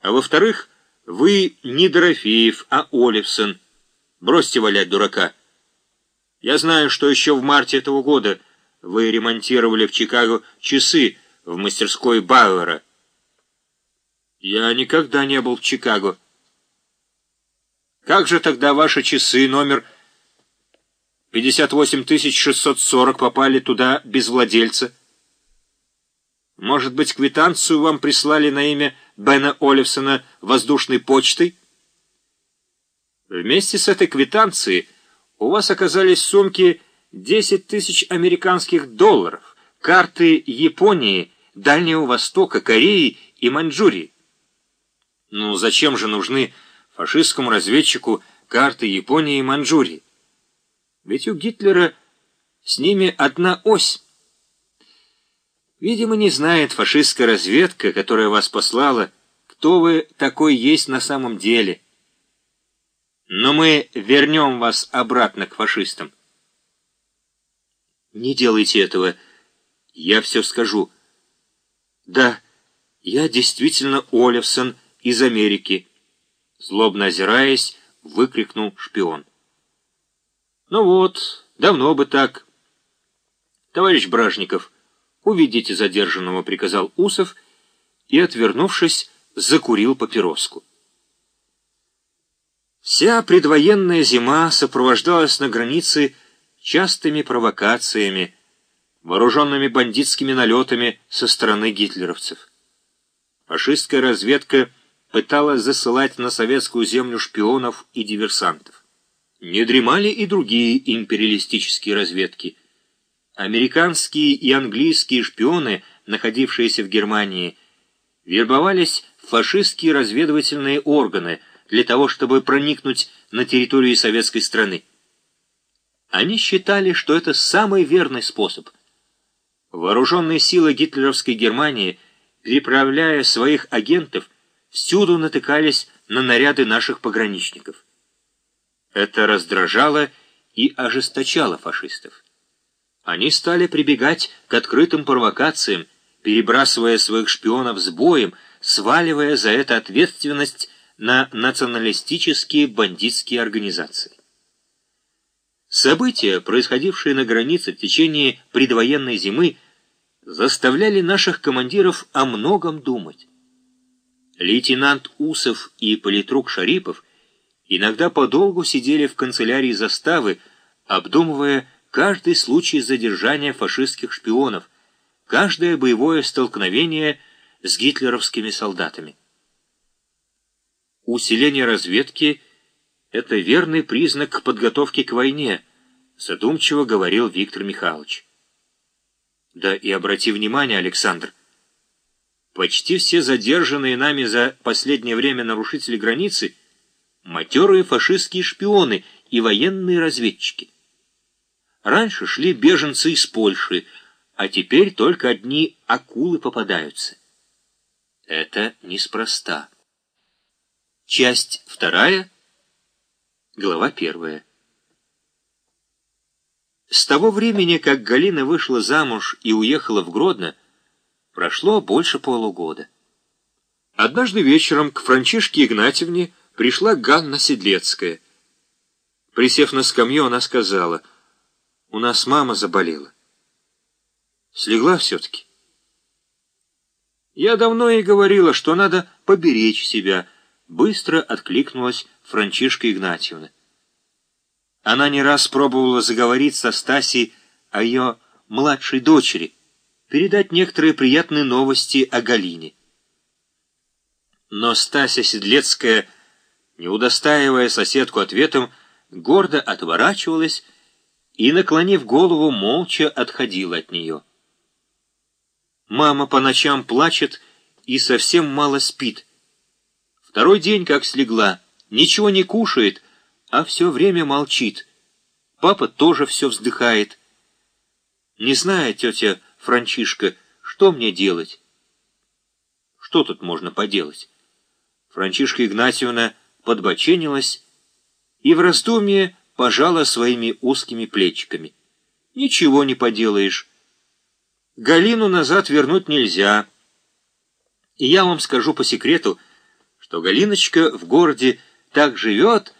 А во-вторых, вы не Дорофеев, а Оливсон. Бросьте валять дурака. Я знаю, что еще в марте этого года вы ремонтировали в Чикаго часы в мастерской Бауэра. Я никогда не был в Чикаго. Как же тогда ваши часы номер 58640 попали туда без владельца? Может быть, квитанцию вам прислали на имя Бена Оливсона воздушной почтой? Вместе с этой квитанцией у вас оказались в сумке 10 тысяч американских долларов, карты Японии, Дальнего Востока, Кореи и Маньчжурии. Ну, зачем же нужны фашистскому разведчику карты Японии и Маньчжурии? Ведь у Гитлера с ними одна ось. Видимо, не знает фашистская разведка, которая вас послала, кто вы такой есть на самом деле. Но мы вернем вас обратно к фашистам. Не делайте этого. Я все скажу. Да, я действительно Олевсон из Америки. Злобно озираясь, выкрикнул шпион. Ну вот, давно бы так. Товарищ Бражников, уведите задержанного, приказал Усов, и, отвернувшись, закурил папироску. Вся предвоенная зима сопровождалась на границе частыми провокациями, вооруженными бандитскими налетами со стороны гитлеровцев. Фашистская разведка пыталась засылать на советскую землю шпионов и диверсантов. Не дремали и другие империалистические разведки. Американские и английские шпионы, находившиеся в Германии, вербовались в фашистские разведывательные органы для того, чтобы проникнуть на территорию советской страны. Они считали, что это самый верный способ. Вооруженные силы гитлеровской Германии, переправляя своих агентов, всюду натыкались на наряды наших пограничников. Это раздражало и ожесточало фашистов. Они стали прибегать к открытым провокациям, перебрасывая своих шпионов с боем, сваливая за это ответственность на националистические бандитские организации. События, происходившие на границе в течение предвоенной зимы, заставляли наших командиров о многом думать. Лейтенант Усов и политрук Шарипов иногда подолгу сидели в канцелярии заставы, обдумывая каждый случай задержания фашистских шпионов, каждое боевое столкновение с гитлеровскими солдатами. Усиление разведки — это верный признак подготовки к войне, задумчиво говорил Виктор Михайлович. Да и обрати внимание, Александр, почти все задержанные нами за последнее время нарушители границы — матерые фашистские шпионы и военные разведчики. Раньше шли беженцы из Польши, а теперь только одни акулы попадаются. Это неспроста. Часть вторая — Глава первая. С того времени, как Галина вышла замуж и уехала в Гродно, прошло больше полугода. Однажды вечером к Франчишке Игнатьевне пришла Ганна Седлецкая. Присев на скамью, она сказала, «У нас мама заболела». Слегла все-таки. Я давно ей говорила, что надо поберечь себя, быстро откликнулась Франчишка Игнатьевна. Она не раз пробовала заговорить со Стасей о ее младшей дочери, передать некоторые приятные новости о Галине. Но Стася Седлецкая, не удостаивая соседку ответом, гордо отворачивалась и, наклонив голову, молча отходила от нее. Мама по ночам плачет и совсем мало спит. Второй день как слегла — ничего не кушает, а все время молчит. Папа тоже все вздыхает. Не зная, тетя Франчишка, что мне делать? Что тут можно поделать? Франчишка Игнатьевна подбоченилась и в раздумье пожала своими узкими плечиками. Ничего не поделаешь. Галину назад вернуть нельзя. И я вам скажу по секрету — что Галиночка в городе так живет,